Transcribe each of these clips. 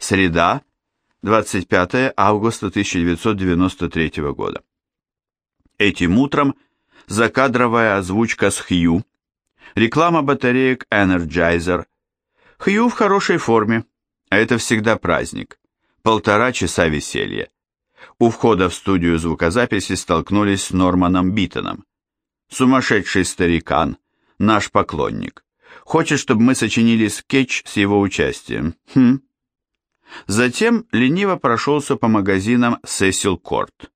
Среда, 25 августа 1993 года. Этим утром закадровая озвучка с Хью, реклама батареек Energizer. Хью в хорошей форме, а это всегда праздник. Полтора часа веселья. У входа в студию звукозаписи столкнулись с Норманом Биттоном. Сумасшедший старикан, наш поклонник. Хочет, чтобы мы сочинили скетч с его участием. Хм. Затем лениво прошелся по магазинам Сесил Корт.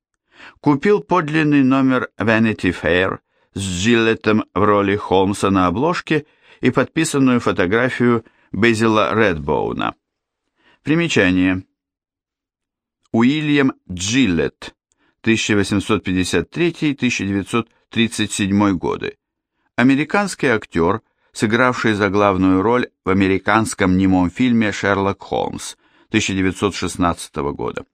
Купил подлинный номер Vanity Fair с Джилеттом в роли Холмса на обложке и подписанную фотографию Безила Рэтбоуна. Примечание. Уильям Джилетт, 1853-1937 годы. Американский актер, сыгравший за главную роль в американском немом фильме «Шерлок Холмс» 1916 года.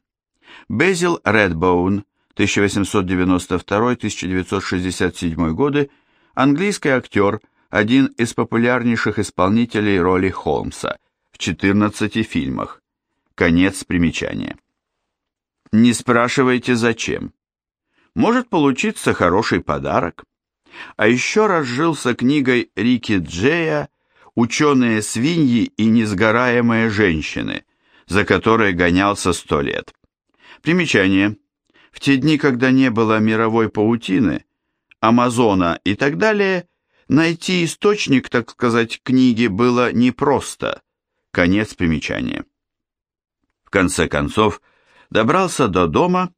Безил Редбоун, 1892-1967 годы, английский актер, один из популярнейших исполнителей роли Холмса в 14 фильмах. Конец примечания. Не спрашивайте зачем. Может получиться хороший подарок. А еще разжился книгой Рики Джея «Ученые свиньи и несгораемые женщины», за которой гонялся сто лет. Примечание. В те дни, когда не было мировой паутины, Амазона и так далее, найти источник, так сказать, книги было непросто. Конец примечания. В конце концов, добрался до дома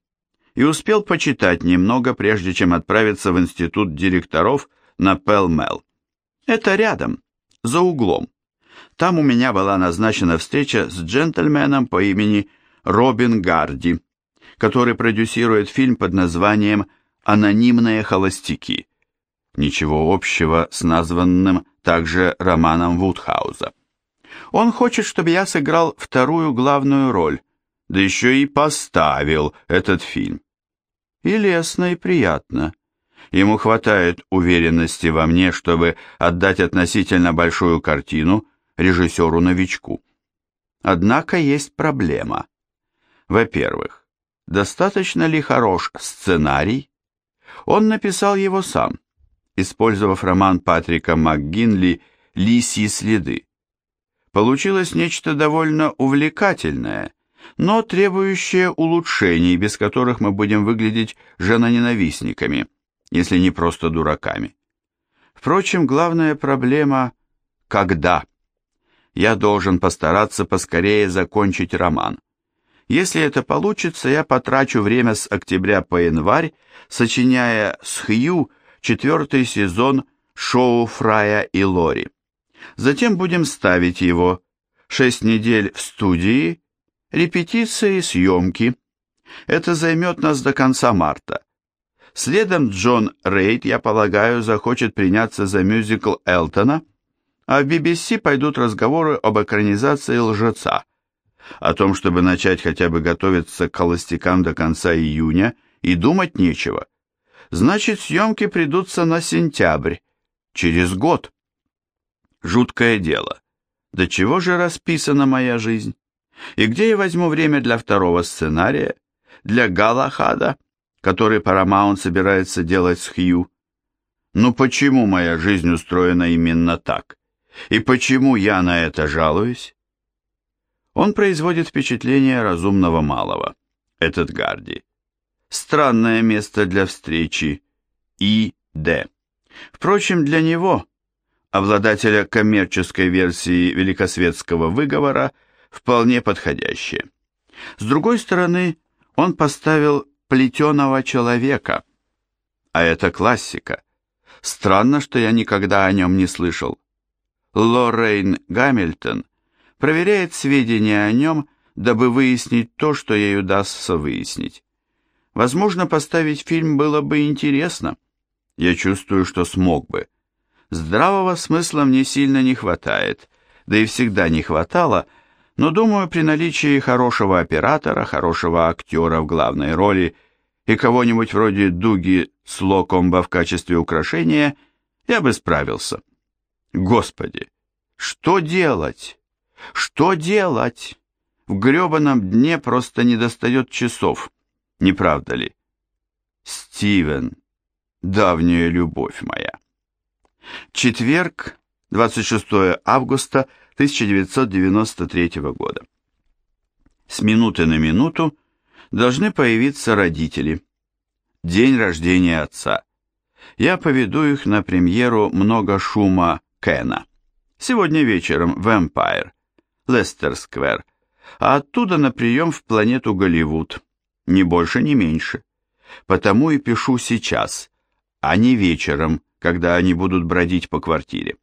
и успел почитать немного, прежде чем отправиться в институт директоров на Пелмел. Это рядом, за углом. Там у меня была назначена встреча с джентльменом по имени Робин Гарди, который продюсирует фильм под названием «Анонимные холостяки». Ничего общего с названным также романом Вудхауза. Он хочет, чтобы я сыграл вторую главную роль, да еще и поставил этот фильм. И лестно, и приятно. Ему хватает уверенности во мне, чтобы отдать относительно большую картину режиссеру-новичку. Однако есть проблема. Во-первых, достаточно ли хорош сценарий? Он написал его сам, использовав роман Патрика МакГинли «Лисьи следы». Получилось нечто довольно увлекательное, но требующее улучшений, без которых мы будем выглядеть женоненавистниками, если не просто дураками. Впрочем, главная проблема – когда? Я должен постараться поскорее закончить роман. Если это получится, я потрачу время с октября по январь, сочиняя с Хью четвертый сезон шоу Фрая и Лори. Затем будем ставить его. Шесть недель в студии, репетиции съемки. Это займет нас до конца марта. Следом Джон Рейд, я полагаю, захочет приняться за мюзикл Элтона, а в BBC пойдут разговоры об экранизации «Лжеца», о том, чтобы начать хотя бы готовиться к холостякам до конца июня, и думать нечего. Значит, съемки придутся на сентябрь, через год. Жуткое дело. До чего же расписана моя жизнь? И где я возьму время для второго сценария? Для Галахада, который Paramount собирается делать с Хью? Ну почему моя жизнь устроена именно так? И почему я на это жалуюсь? Он производит впечатление разумного малого, этот Гарди. Странное место для встречи. И. Д. Впрочем, для него обладателя коммерческой версии великосветского выговора, вполне подходящее. С другой стороны, он поставил плетеного человека, а это классика. Странно, что я никогда о нем не слышал. Лоррейн Гамильтон проверяет сведения о нем, дабы выяснить то, что ей удастся выяснить. Возможно, поставить фильм было бы интересно. Я чувствую, что смог бы. Здравого смысла мне сильно не хватает, да и всегда не хватало, но думаю, при наличии хорошего оператора, хорошего актера в главной роли и кого-нибудь вроде Дуги Слокомба в качестве украшения, я бы справился. Господи, что делать? Что делать? В гребаном дне просто не достает часов, не правда ли? Стивен, давняя любовь моя. Четверг, 26 августа 1993 года. С минуты на минуту должны появиться родители. День рождения отца. Я поведу их на премьеру «Много шума» Кена. Сегодня вечером в Empire, Лестер-сквер, а оттуда на прием в планету Голливуд. Ни больше, ни меньше. Потому и пишу сейчас, а не вечером, когда они будут бродить по квартире.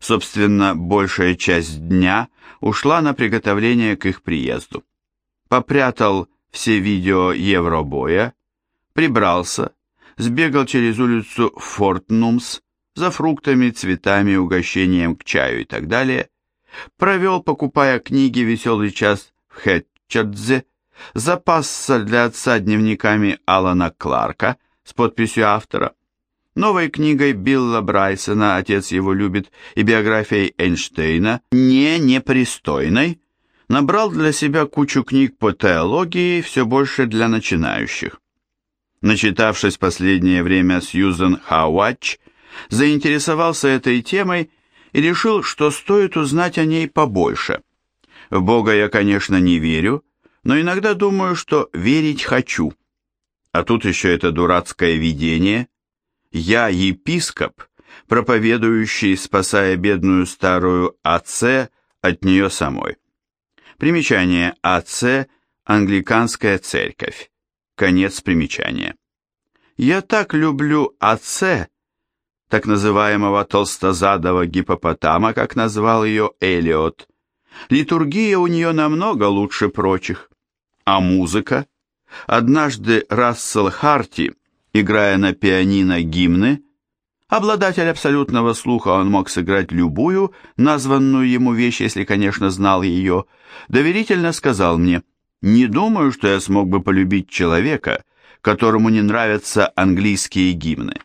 Собственно, большая часть дня ушла на приготовление к их приезду. Попрятал все видео Евробоя, прибрался, сбегал через улицу Фортнумс за фруктами, цветами, угощением к чаю и так далее, провел, покупая книги «Веселый час» в Хэтчердзе, запасся для отца дневниками Алана Кларка с подписью автора, новой книгой Билла Брайсона «Отец его любит» и биографией Эйнштейна, не непристойной, набрал для себя кучу книг по теологии, все больше для начинающих. Начитавшись последнее время Сьюзен Хауач, заинтересовался этой темой и решил, что стоит узнать о ней побольше. В Бога я, конечно, не верю, но иногда думаю, что верить хочу. А тут еще это дурацкое видение – я епископ, проповедующий, спасая бедную старую АЦ от нее самой. Примечание АЦ – англиканская церковь. Конец примечания. Я так люблю АЦ, так называемого толстозадого гипопотама, как назвал ее Элиот. Литургия у нее намного лучше прочих. А музыка? Однажды Рассел Харти играя на пианино гимны, обладатель абсолютного слуха, он мог сыграть любую названную ему вещь, если, конечно, знал ее, доверительно сказал мне, «Не думаю, что я смог бы полюбить человека, которому не нравятся английские гимны».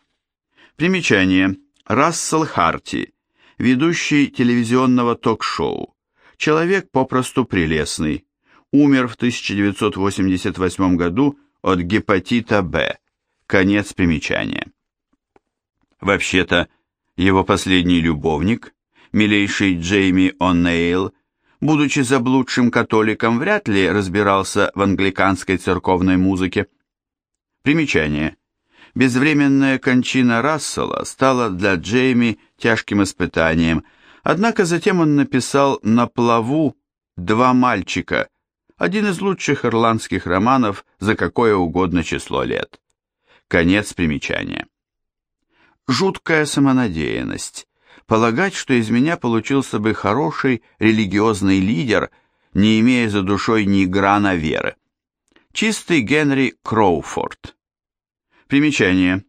Примечание. Рассел Харти, ведущий телевизионного ток-шоу. Человек попросту прелестный. Умер в 1988 году от гепатита Б. Конец примечания. Вообще-то, его последний любовник, милейший Джейми О'Нейл, будучи заблудшим католиком, вряд ли разбирался в англиканской церковной музыке. Примечание. Безвременная кончина Рассела стала для Джейми тяжким испытанием, однако затем он написал «На плаву два мальчика», один из лучших ирландских романов за какое угодно число лет. Конец примечания. Жуткая самонадеянность. Полагать, что из меня получился бы хороший религиозный лидер, не имея за душой ни грана веры. Чистый Генри Кроуфорд. Примечание.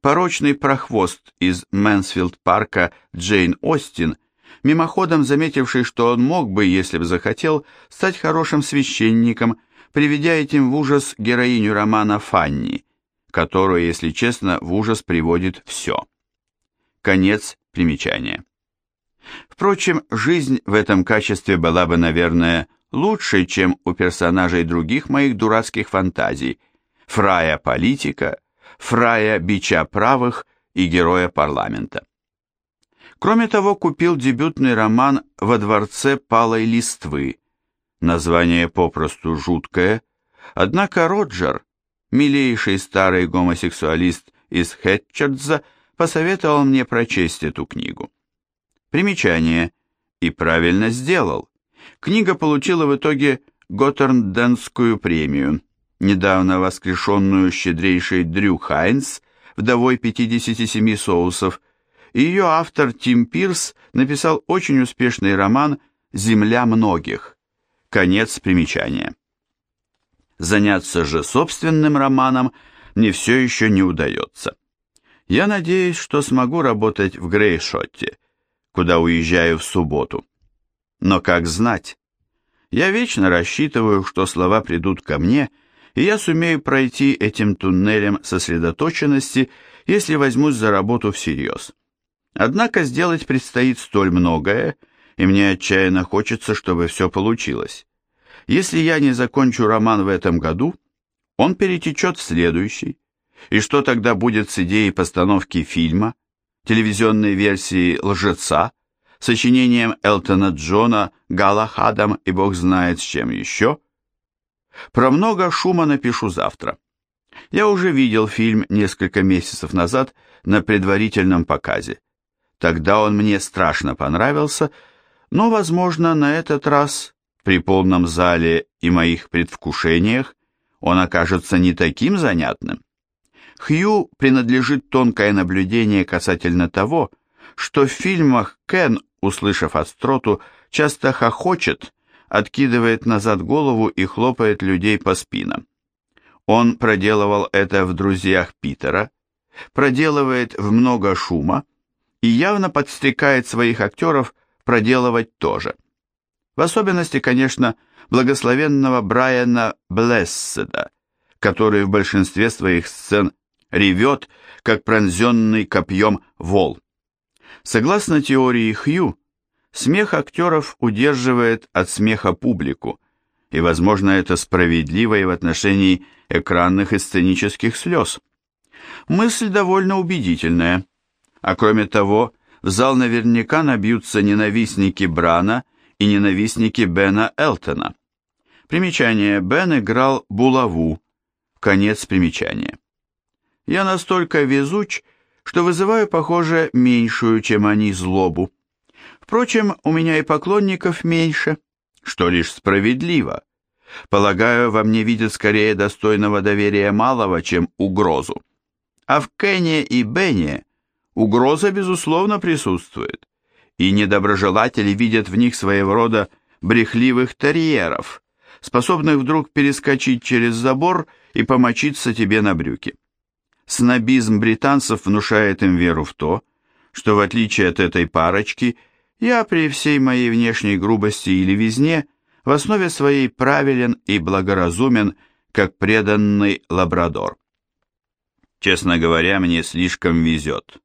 Порочный прохвост из Мэнсфилд-парка Джейн Остин, мимоходом заметивший, что он мог бы, если бы захотел, стать хорошим священником, приведя этим в ужас героиню романа Фанни, которое, если честно, в ужас приводит все. Конец примечания. Впрочем, жизнь в этом качестве была бы, наверное, лучше, чем у персонажей других моих дурацких фантазий, фрая политика, фрая бича правых и героя парламента. Кроме того, купил дебютный роман «Во дворце палой листвы». Название попросту жуткое, однако Роджер милейший старый гомосексуалист из Хэтчердза посоветовал мне прочесть эту книгу. Примечание. И правильно сделал. Книга получила в итоге Готтернденскую премию, недавно воскрешенную щедрейшей Дрю Хайнс, вдовой 57 соусов, и ее автор Тим Пирс написал очень успешный роман «Земля многих». Конец примечания. Заняться же собственным романом мне все еще не удается. Я надеюсь, что смогу работать в Грейшотте, куда уезжаю в субботу. Но как знать? Я вечно рассчитываю, что слова придут ко мне, и я сумею пройти этим туннелем сосредоточенности, если возьмусь за работу всерьез. Однако сделать предстоит столь многое, и мне отчаянно хочется, чтобы все получилось. Если я не закончу роман в этом году, он перетечет в следующий. И что тогда будет с идеей постановки фильма, телевизионной версии «Лжеца», сочинением Элтона Джона, Галахадом и бог знает с чем еще? Про много шума напишу завтра. Я уже видел фильм несколько месяцев назад на предварительном показе. Тогда он мне страшно понравился, но, возможно, на этот раз, при полном зале и моих предвкушениях, он окажется не таким занятным. Хью принадлежит тонкое наблюдение касательно того, что в фильмах Кен, услышав остроту, часто хохочет, откидывает назад голову и хлопает людей по спинам. Он проделывал это в «Друзьях Питера», проделывает в «Много шума» и явно подстрекает своих актеров проделывать тоже. В особенности, конечно, благословенного Брайана Блесседа, который в большинстве своих сцен ревет, как пронзенный копьем вол. Согласно теории Хью, смех актеров удерживает от смеха публику, и, возможно, это справедливо и в отношении экранных и сценических слез. Мысль довольно убедительная, а кроме того, в зал наверняка набьются ненавистники Брана и ненавистники Бена Элтона. Примечание Бен играл булаву, конец примечания. Я настолько везуч, что вызываю, похоже, меньшую, чем они, злобу. Впрочем, у меня и поклонников меньше, что лишь справедливо. Полагаю, во мне видят скорее достойного доверия малого, чем угрозу. А в Кене и Бене угроза, безусловно, присутствует, и недоброжелатели видят в них своего рода брехливых терьеров, способных вдруг перескочить через забор и помочиться тебе на брюки. Снобизм британцев внушает им веру в то, что в отличие от этой парочки, я при всей моей внешней грубости или левизне в основе своей правилен и благоразумен, как преданный лабрадор. Честно говоря, мне слишком везет.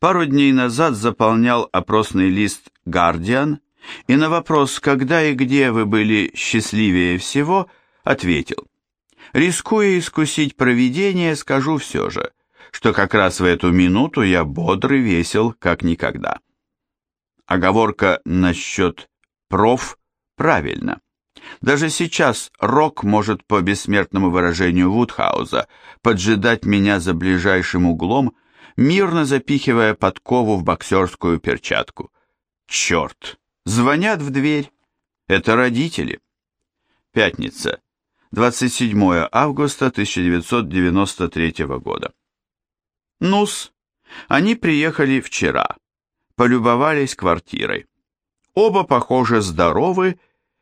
Пару дней назад заполнял опросный лист «Гардиан» и на вопрос «Когда и где вы были счастливее всего?» ответил Рискуя искусить провидение, скажу все же, что как раз в эту минуту я бодрый весел, как никогда. Оговорка насчет проф правильно. Даже сейчас рок может, по бессмертному выражению Вудхауза, поджидать меня за ближайшим углом, мирно запихивая подкову в боксерскую перчатку. Черт! Звонят в дверь. Это родители. Пятница. 27 августа 1993 года. Нус, они приехали вчера, полюбовались квартирой. Оба, похоже, здоровы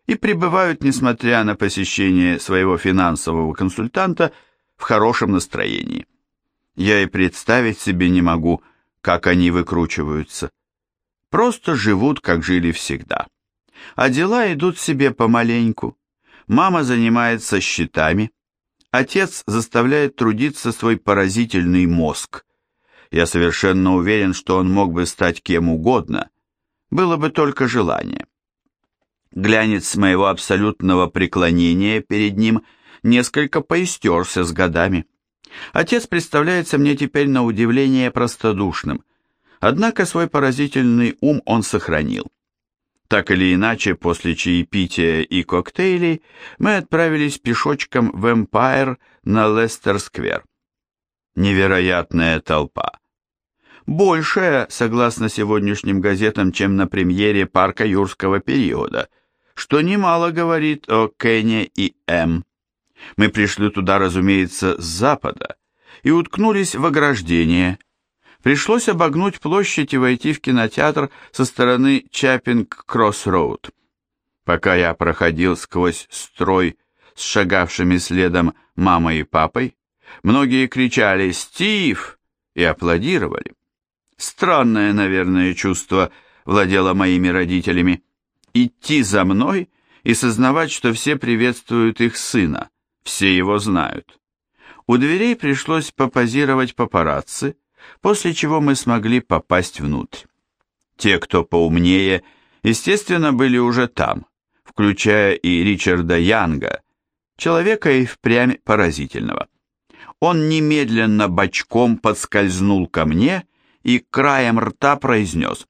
и пребывают, несмотря на посещение своего финансового консультанта, в хорошем настроении. Я и представить себе не могу, как они выкручиваются. Просто живут, как жили всегда. А дела идут себе помаленьку. Мама занимается счетами. Отец заставляет трудиться свой поразительный мозг. Я совершенно уверен, что он мог бы стать кем угодно, было бы только желание. Глянец моего абсолютного преклонения перед ним несколько поистерся с годами. Отец представляется мне теперь на удивление простодушным, однако свой поразительный ум он сохранил. Так или иначе, после чаепития и коктейлей мы отправились пешочком в Эмпайр на Лестер-сквер. Невероятная толпа. Большая, согласно сегодняшним газетам, чем на премьере парка юрского периода, что немало говорит о Кене и М. Мы пришли туда, разумеется, с запада и уткнулись в ограждение, Пришлось обогнуть площадь и войти в кинотеатр со стороны Чаринг-Кросс-роуд. Пока я проходил сквозь строй с шагавшими следом мамой и папой, многие кричали «Стив!» и аплодировали. Странное, наверное, чувство владело моими родителями. Идти за мной и сознавать, что все приветствуют их сына, все его знают. У дверей пришлось попозировать папарацци, после чего мы смогли попасть внутрь. Те, кто поумнее, естественно, были уже там, включая и Ричарда Янга, человека и впрямь поразительного. Он немедленно бочком подскользнул ко мне и краем рта произнес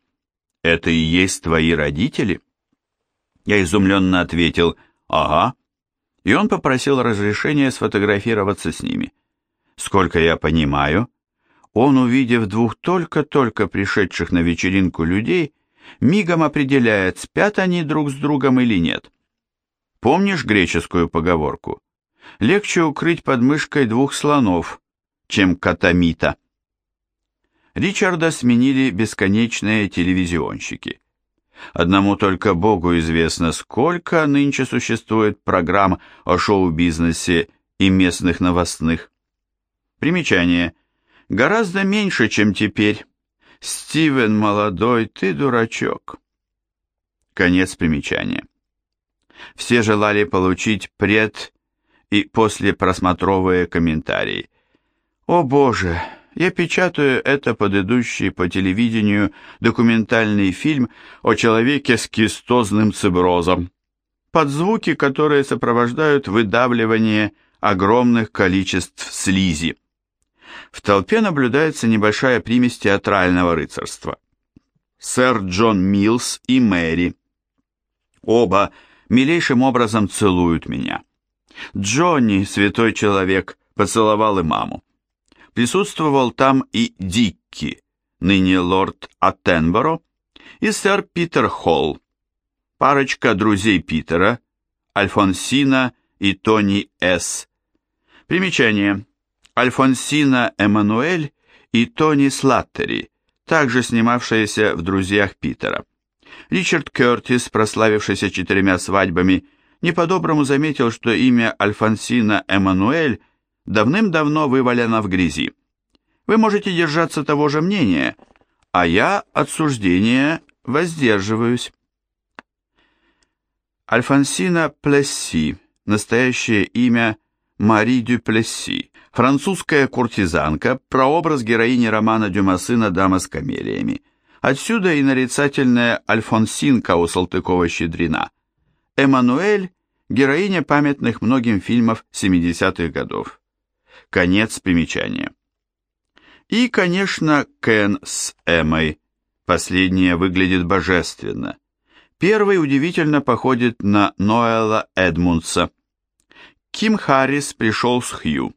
«Это и есть твои родители?» Я изумленно ответил «Ага», и он попросил разрешения сфотографироваться с ними. Сколько я понимаю, он, увидев двух только-только пришедших на вечеринку людей, мигом определяет, спят они друг с другом или нет. Помнишь греческую поговорку? Легче укрыть под мышкой двух слонов, чем катамита. Ричарда сменили бесконечные телевизионщики. Одному только Богу известно, сколько нынче существует программ о шоу-бизнесе и местных новостных. Примечание. Гораздо меньше, чем теперь. Стивен, молодой, ты дурачок. Конец примечания. Все желали получить пред и после просмотровые комментарии. О боже, я печатаю это под идущий по телевидению документальный фильм о человеке с кистозным циброзом, под звуки, которые сопровождают выдавливание огромных количеств слизи. В толпе наблюдается небольшая примесь театрального рыцарства. Сэр Джон Милс и Мэри. Оба милейшим образом целуют меня. Джонни, святой человек, поцеловал и маму. Присутствовал там и Дикки, ныне лорд Аттенборо, и сэр Питер Холл, парочка друзей Питера, Альфонсина и Тони С. Примечание. Альфонсина Эммануэль и Тони Слаттери, также снимавшиеся в «Друзьях Питера». Ричард Кертис, прославившийся четырьмя свадьбами, не по-доброму заметил, что имя Альфонсина Эммануэль – давным-давно вывалена в грязи. Вы можете держаться того же мнения, а я от суждения воздерживаюсь. Альфонсина Плесси, настоящее имя Мари Дю Плесси, французская куртизанка, прообраз героини романа Дюмасына «Дама с камелиями». Отсюда и нарицательная Альфонсинка у Салтыкова-Щедрина. Эммануэль – героиня памятных многим фильмов 70-х годов. Конец примечания. И, конечно, Кен с Эмой. Последняя выглядит божественно. Первый удивительно походит на Ноэла Эдмундса. Ким Харрис пришел с Хью.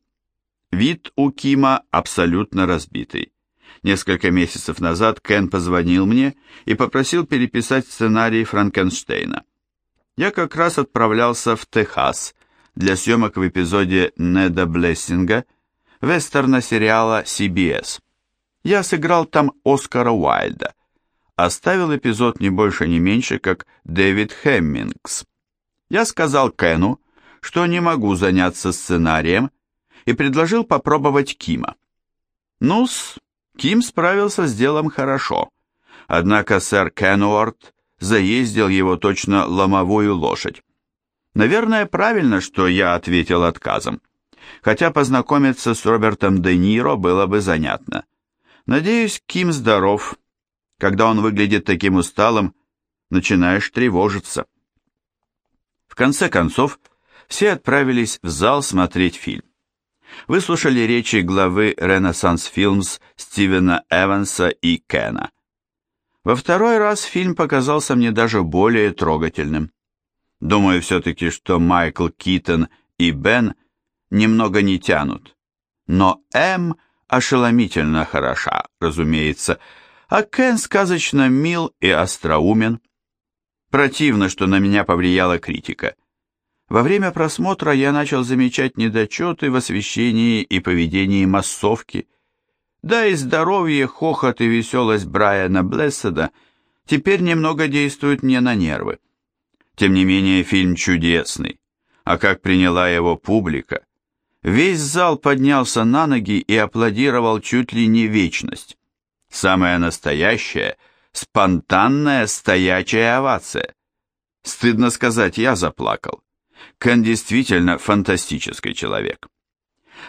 Вид у Кима абсолютно разбитый. Несколько месяцев назад Кен позвонил мне и попросил переписать сценарий Франкенштейна. Я как раз отправлялся в Техас, для съемок в эпизоде Неда Блессинга вестерна сериала CBS. Я сыграл там Оскара Уайльда. Оставил эпизод не больше, не меньше, как Дэвид Хэммингс. Я сказал Кену, что не могу заняться сценарием, и предложил попробовать Кима. Ну-с, Ким справился с делом хорошо, однако сэр Кенуарт заездил его точно ломовую лошадь. Наверное, правильно, что я ответил отказом. Хотя познакомиться с Робертом Де Ниро было бы занятно. Надеюсь, Ким здоров. Когда он выглядит таким усталым, начинаешь тревожиться. В конце концов, все отправились в зал смотреть фильм. Выслушали речи главы Renaissance Films Стивена Эванса и Кена. Во второй раз фильм показался мне даже более трогательным. Думаю все-таки, что Майкл Китон и Бен немного не тянут. Но М ошеломительно хороша, разумеется, а Кен сказочно мил и остроумен. Противно, что на меня повлияла критика. Во время просмотра я начал замечать недочеты в освещении и поведении массовки. Да и здоровье, хохот и веселость Брайана Блесседа теперь немного действуют мне на нервы. Тем не менее, фильм чудесный. А как приняла его публика? Весь зал поднялся на ноги и аплодировал чуть ли не вечность. Самая настоящая, спонтанная стоячая овация. Стыдно сказать, я заплакал. Кен действительно фантастический человек.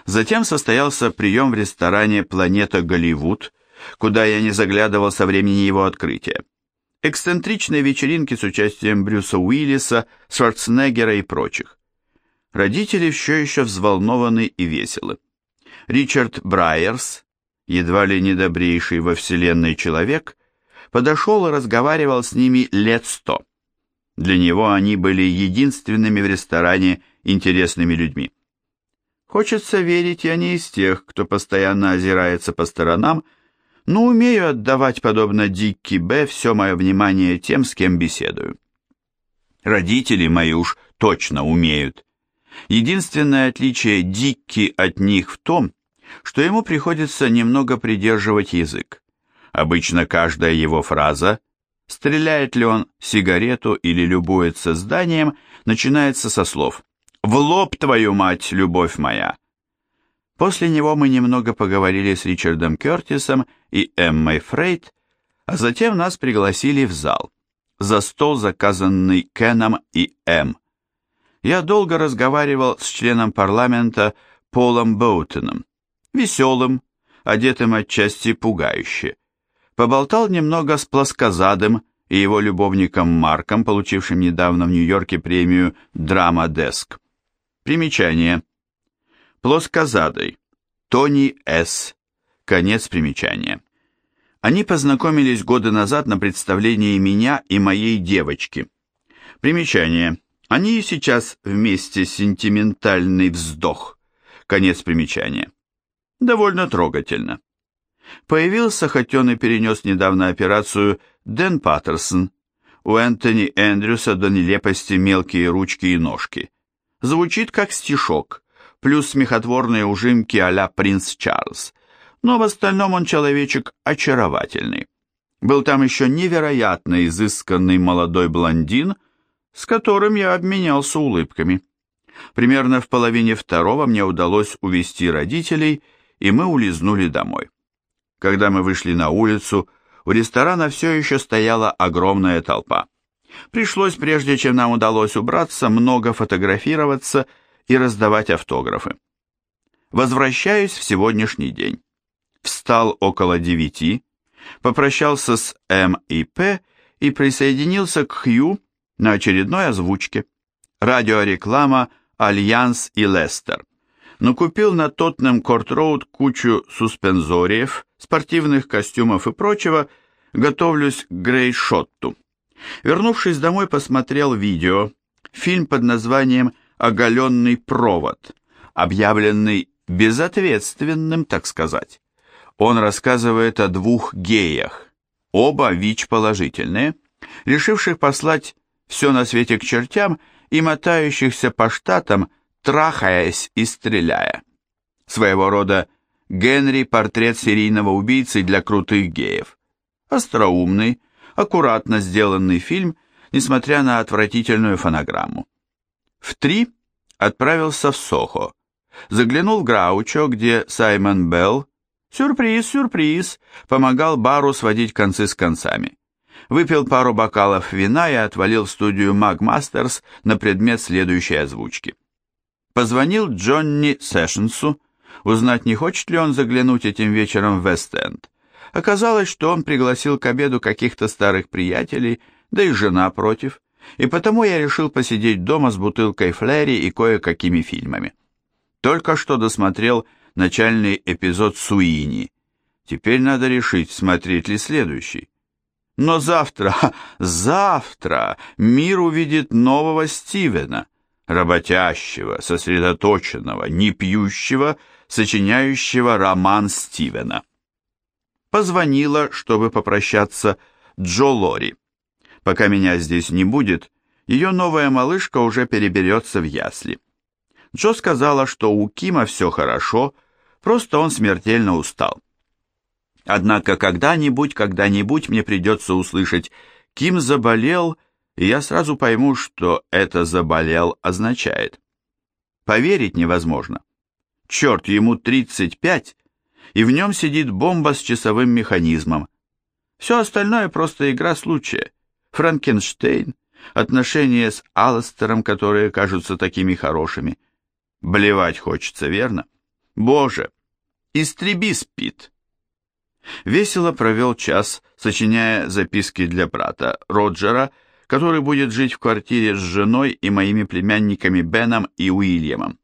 Затем состоялся прием в ресторане «Планета Голливуд», куда я не заглядывал со времени его открытия. Эксцентричные вечеринки с участием Брюса Уиллиса, Шварценеггера и прочих. Родители все еще взволнованы и веселы. Ричард Брайерс, едва ли недобрейший во вселенной человек, подошел и разговаривал с ними лет сто. Для него они были единственными в ресторане интересными людьми. Хочется верить, я не из тех, кто постоянно озирается по сторонам, но умею отдавать, подобно Дикки Б, все мое внимание тем, с кем беседую. Родители мои уж точно умеют. Единственное отличие Дикки от них в том, что ему приходится немного придерживать язык. Обычно каждая его фраза, стреляет ли он сигарету или любуется зданием, начинается со слов «В лоб, твою мать, любовь моя!». После него мы немного поговорили с Ричардом Кертисом и Эммой Фрейд, а затем нас пригласили в зал, за стол, заказанный Кеном и М. Я долго разговаривал с членом парламента Полом Боутоном, веселым, одетым отчасти пугающе. Поболтал немного с плоскозадым и его любовником Марком, получившим недавно в Нью-Йорке премию «Драма Деск». Примечание. Плоскозадый. Тони С. Конец примечания. Они познакомились годы назад на представлении меня и моей девочки. Примечание. Они и сейчас вместе сентиментальный вздох. Конец примечания. Довольно трогательно. Появился, хоть он и перенес недавно операцию, Дэн Паттерсон. У Энтони Эндрюса до нелепости мелкие ручки и ножки. Звучит как стишок, плюс смехотворные ужимки а-ля принц Чарльз. Но в остальном он человечек очаровательный. Был там еще невероятно изысканный молодой блондин, с которым я обменялся улыбками. Примерно в половине второго мне удалось увести родителей, и мы улизнули домой. Когда мы вышли на улицу, у ресторана все еще стояла огромная толпа. Пришлось, прежде чем нам удалось убраться, много фотографироваться и раздавать автографы. Возвращаюсь в сегодняшний день. Встал около девяти, попрощался с М и П и присоединился к Хью на очередной озвучке. Радиореклама «Альянс» и «Лестер» но купил на Тотнем Корт-Роуд кучу суспензориев, спортивных костюмов и прочего, готовлюсь к грейшотту. Вернувшись домой, посмотрел видео, фильм под названием «Оголенный провод», объявленный безответственным, так сказать. Он рассказывает о двух геях, оба ВИЧ-положительные, решивших послать все на свете к чертям и мотающихся по штатам трахаясь и стреляя. Своего рода Генри – портрет серийного убийцы для крутых геев. Остроумный, аккуратно сделанный фильм, несмотря на отвратительную фонограмму. В три отправился в Сохо. Заглянул в Граучо, где Саймон Белл, сюрприз, сюрприз, помогал бару сводить концы с концами. Выпил пару бокалов вина и отвалил в студию Магмастерс на предмет следующей озвучки. Позвонил Джонни Сэшенсу, узнать, не хочет ли он заглянуть этим вечером в Вест-Энд. Оказалось, что он пригласил к обеду каких-то старых приятелей, да и жена против, и потому я решил посидеть дома с бутылкой флэри и кое-какими фильмами. Только что досмотрел начальный эпизод Суини. Теперь надо решить, смотреть ли следующий. Но завтра, завтра мир увидит нового Стивена — работящего, сосредоточенного, не пьющего, сочиняющего роман Стивена. Позвонила, чтобы попрощаться, Джо Лори. Пока меня здесь не будет, ее новая малышка уже переберется в ясли. Джо сказала, что у Кима все хорошо, просто он смертельно устал. Однако когда-нибудь, когда-нибудь мне придется услышать «Ким заболел», и я сразу пойму, что это «заболел» означает. Поверить невозможно. Черт, ему 35, и в нем сидит бомба с часовым механизмом. Все остальное просто игра случая. Франкенштейн, отношения с Алластером, которые кажутся такими хорошими. Блевать хочется, верно? Боже, истреби спит. Весело провел час, сочиняя записки для брата, Роджера, который будет жить в квартире с женой и моими племянниками Беном и Уильямом.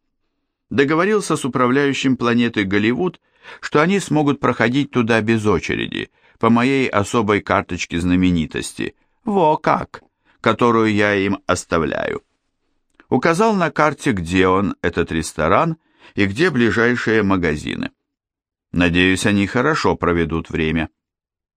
Договорился с управляющим планеты Голливуд, что они смогут проходить туда без очереди, по моей особой карточке знаменитости. Во как! Которую я им оставляю. Указал на карте, где он, этот ресторан, и где ближайшие магазины. Надеюсь, они хорошо проведут время.